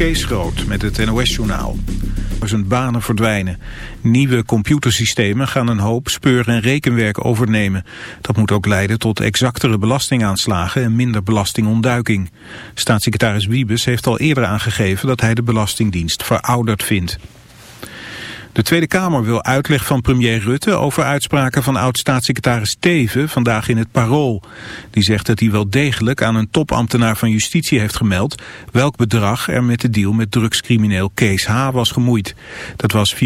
Kees Groot met het NOS-journaal. Zijn banen verdwijnen. Nieuwe computersystemen gaan een hoop speur- en rekenwerk overnemen. Dat moet ook leiden tot exactere belastingaanslagen en minder belastingontduiking. Staatssecretaris Wiebes heeft al eerder aangegeven dat hij de Belastingdienst verouderd vindt. De Tweede Kamer wil uitleg van premier Rutte over uitspraken van oud-staatssecretaris Teven vandaag in het Parool. Die zegt dat hij wel degelijk aan een topambtenaar van justitie heeft gemeld welk bedrag er met de deal met drugscrimineel Kees H. was gemoeid. Dat was 4,7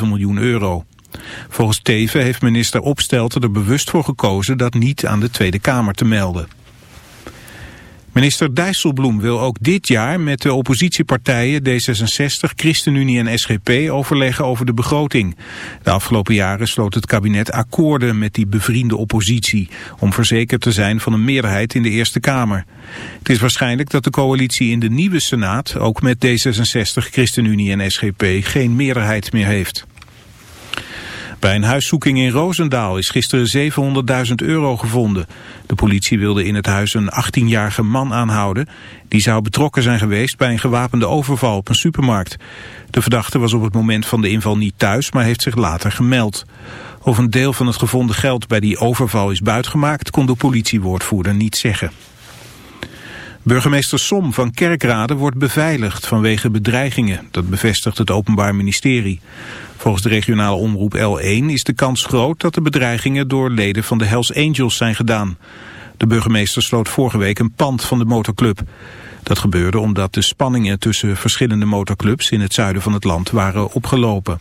miljoen euro. Volgens Teven heeft minister Opstelten er bewust voor gekozen dat niet aan de Tweede Kamer te melden. Minister Dijsselbloem wil ook dit jaar met de oppositiepartijen D66, ChristenUnie en SGP overleggen over de begroting. De afgelopen jaren sloot het kabinet akkoorden met die bevriende oppositie om verzekerd te zijn van een meerderheid in de Eerste Kamer. Het is waarschijnlijk dat de coalitie in de nieuwe Senaat ook met D66, ChristenUnie en SGP geen meerderheid meer heeft. Bij een huiszoeking in Roosendaal is gisteren 700.000 euro gevonden. De politie wilde in het huis een 18-jarige man aanhouden. Die zou betrokken zijn geweest bij een gewapende overval op een supermarkt. De verdachte was op het moment van de inval niet thuis, maar heeft zich later gemeld. Of een deel van het gevonden geld bij die overval is buitgemaakt, kon de politiewoordvoerder niet zeggen. Burgemeester Som van Kerkrade wordt beveiligd vanwege bedreigingen. Dat bevestigt het Openbaar Ministerie. Volgens de regionale omroep L1 is de kans groot dat de bedreigingen door leden van de Hells Angels zijn gedaan. De burgemeester sloot vorige week een pand van de motorclub. Dat gebeurde omdat de spanningen tussen verschillende motorclubs in het zuiden van het land waren opgelopen.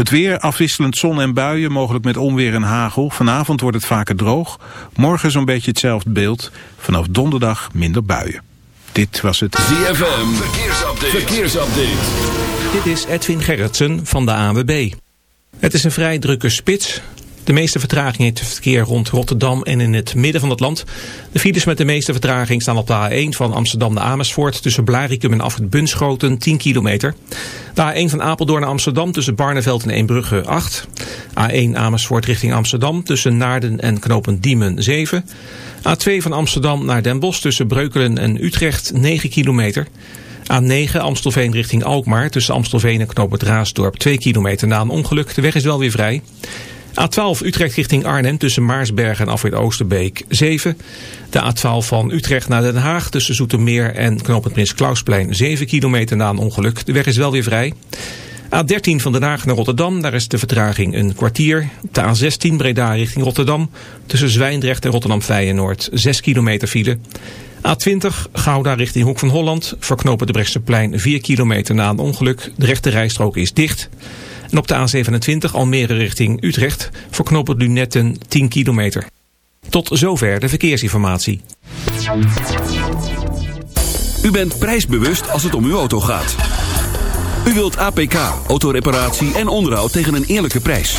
Het weer, afwisselend zon en buien, mogelijk met onweer en hagel. Vanavond wordt het vaker droog. Morgen zo'n beetje hetzelfde beeld. Vanaf donderdag minder buien. Dit was het ZFM Verkeersupdate. Verkeersupdate. Dit is Edwin Gerritsen van de ANWB. Het is een vrij drukke spits. De meeste vertraging heeft het verkeer rond Rotterdam en in het midden van het land. De files met de meeste vertraging staan op de A1 van Amsterdam naar Amersfoort... tussen Blarikum en Afrit Bunschoten 10 kilometer. De A1 van Apeldoorn naar Amsterdam tussen Barneveld en Eembrugge 8. A1 Amersfoort richting Amsterdam tussen Naarden en Knopen Diemen 7. A2 van Amsterdam naar Den Bosch tussen Breukelen en Utrecht 9 kilometer... A9 Amstelveen richting Alkmaar tussen Amstelveen en Knoop het Raasdorp 2 kilometer na een ongeluk. De weg is wel weer vrij. A12 Utrecht richting Arnhem tussen Maarsberg en Afrit Oosterbeek 7. De A12 van Utrecht naar Den Haag tussen Zoetermeer en knooppunt Prins Klausplein 7 kilometer na een ongeluk. De weg is wel weer vrij. A13 van Den Haag naar Rotterdam, daar is de vertraging een kwartier. De A16 Breda richting Rotterdam tussen Zwijndrecht en Rotterdam Feyenoord 6 kilometer file. A20 Gouda richting Hoek van Holland verknopen de Brechtseplein 4 kilometer na een ongeluk. De rechte rijstrook is dicht. En op de A27 Almere richting Utrecht voor knooppunt Lunetten 10 kilometer. Tot zover de verkeersinformatie. U bent prijsbewust als het om uw auto gaat. U wilt APK, autoreparatie en onderhoud tegen een eerlijke prijs.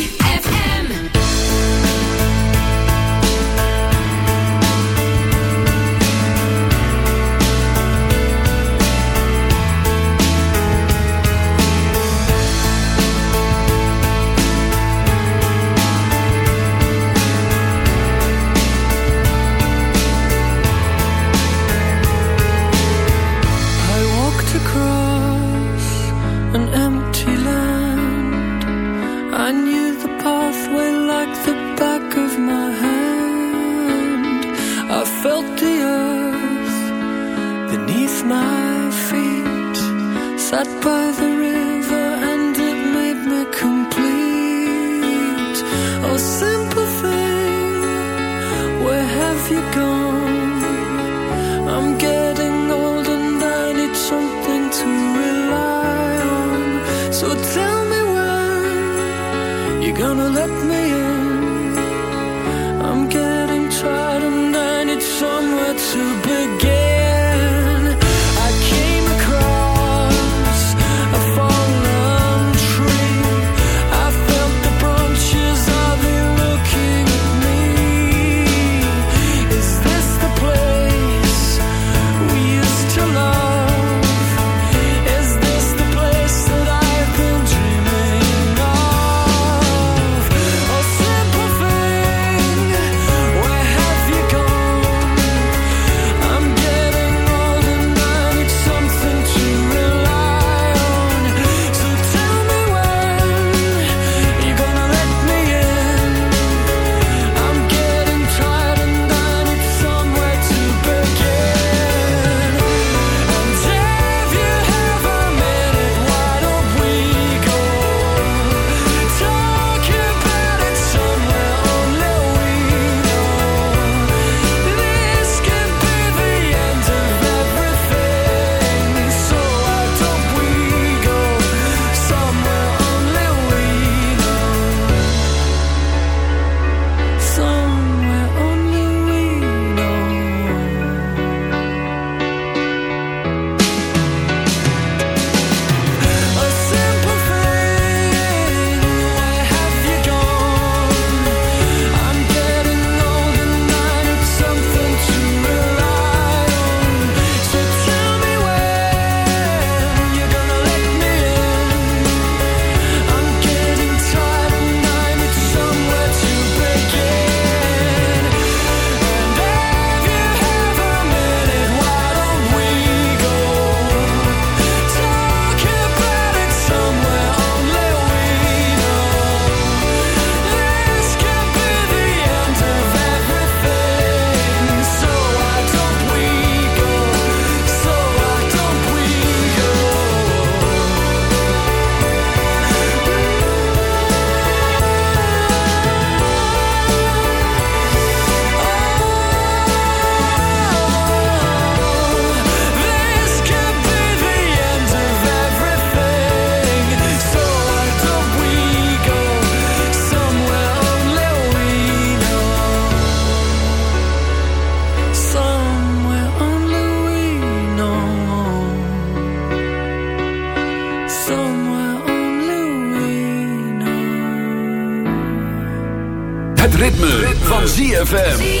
ZFM.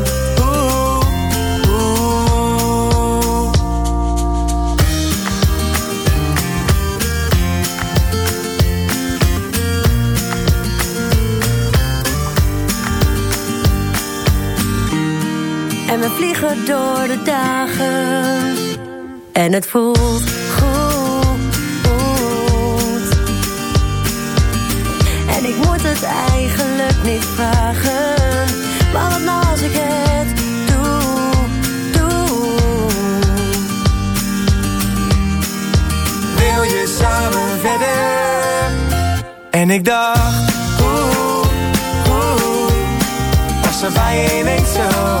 vliegen door de dagen. En het voelt goed. En ik moet het eigenlijk niet vragen. Maar wat nou als ik het doe, doe. Wil je samen verder? En ik dacht, oeh, oeh. als er bij je zo?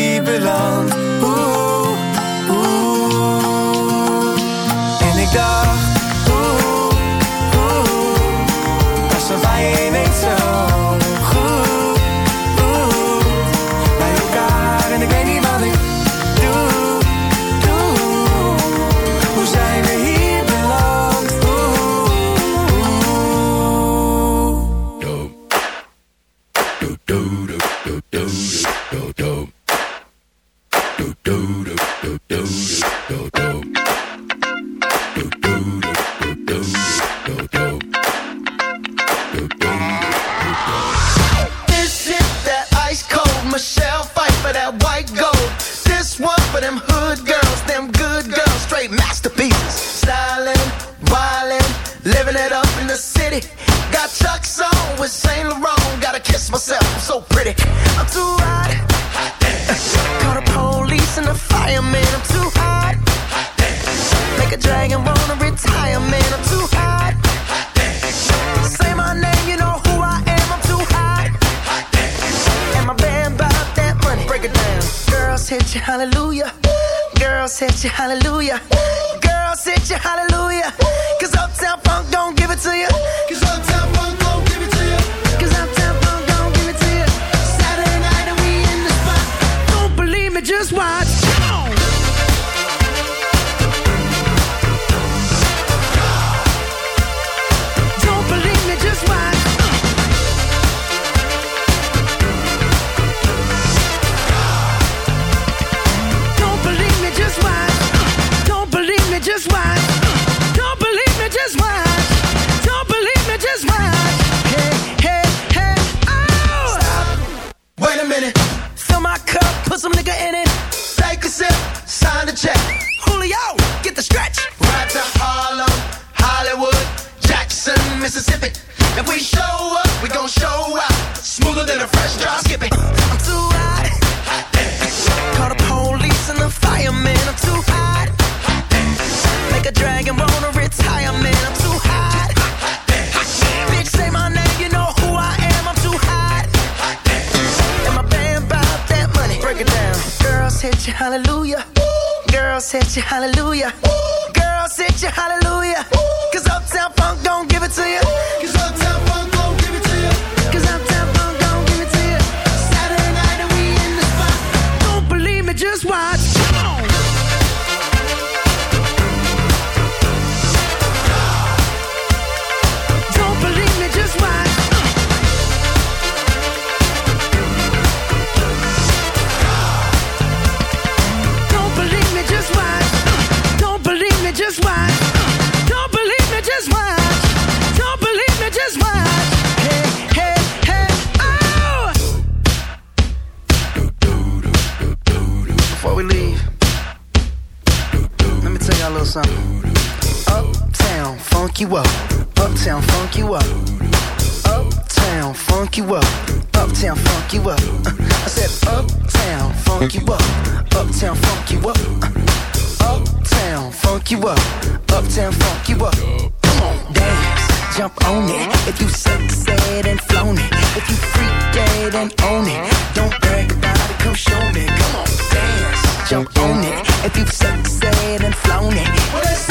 it and own it. Don't brag about it, come show me. Come on, dance, jump on it. If you've sexed it and flown it, well,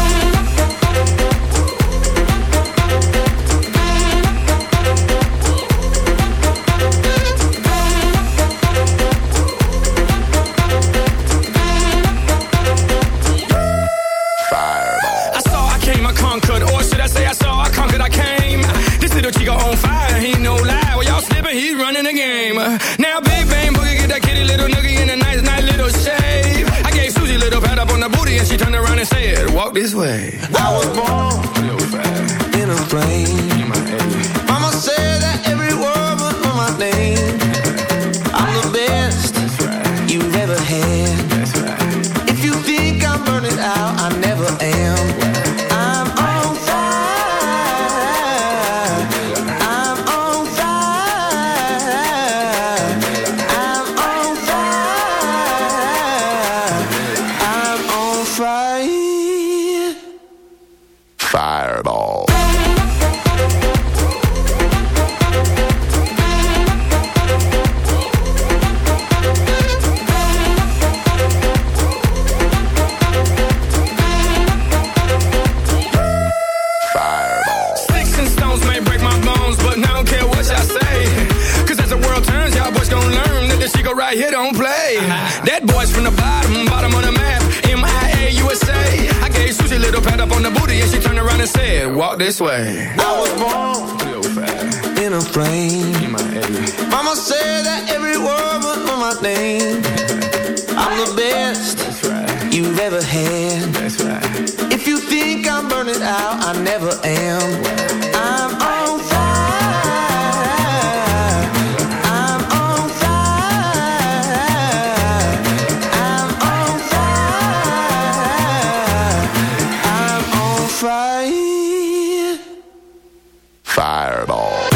Fireball.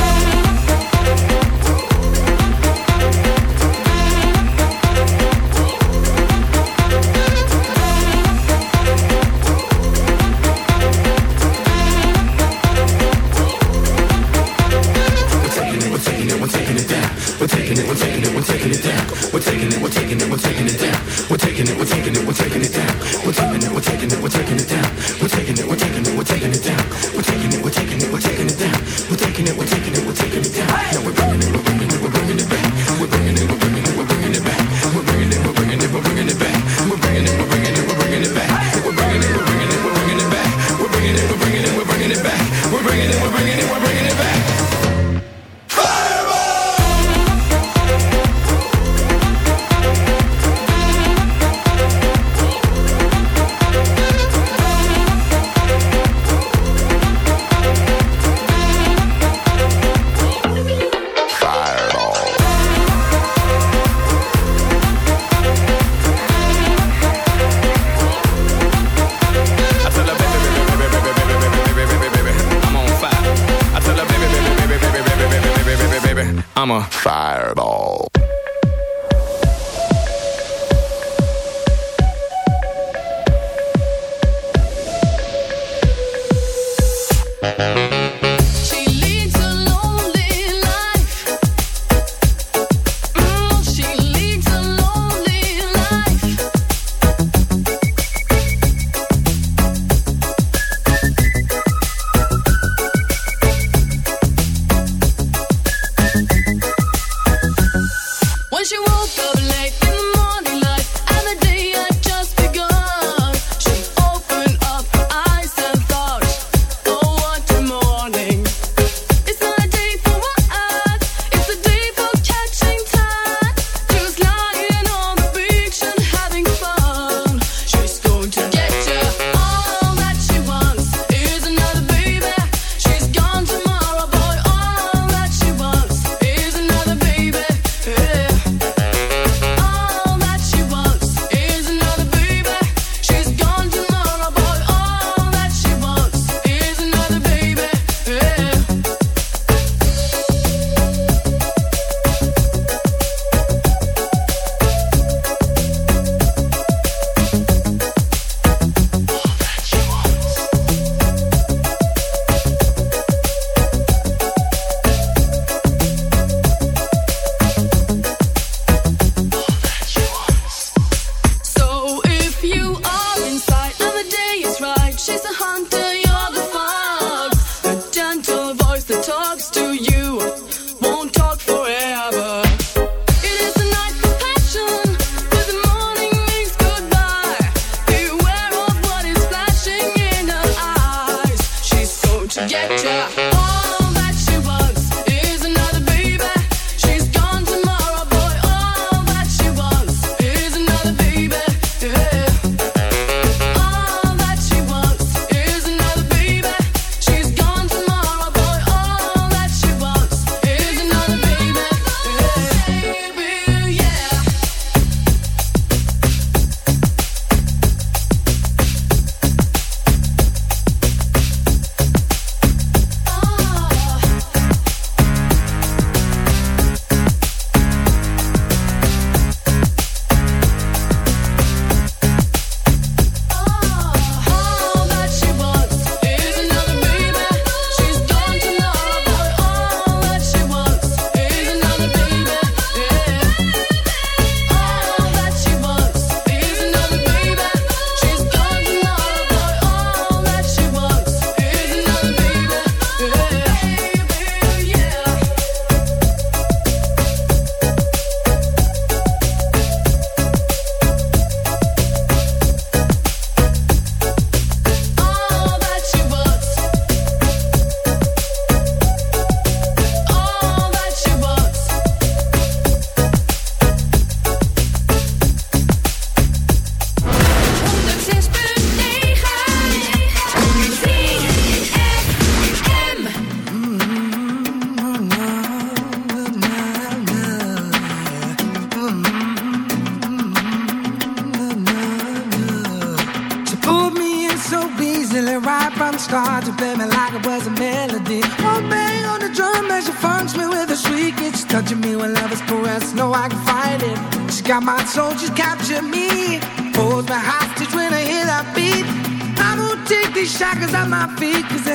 Feet, cause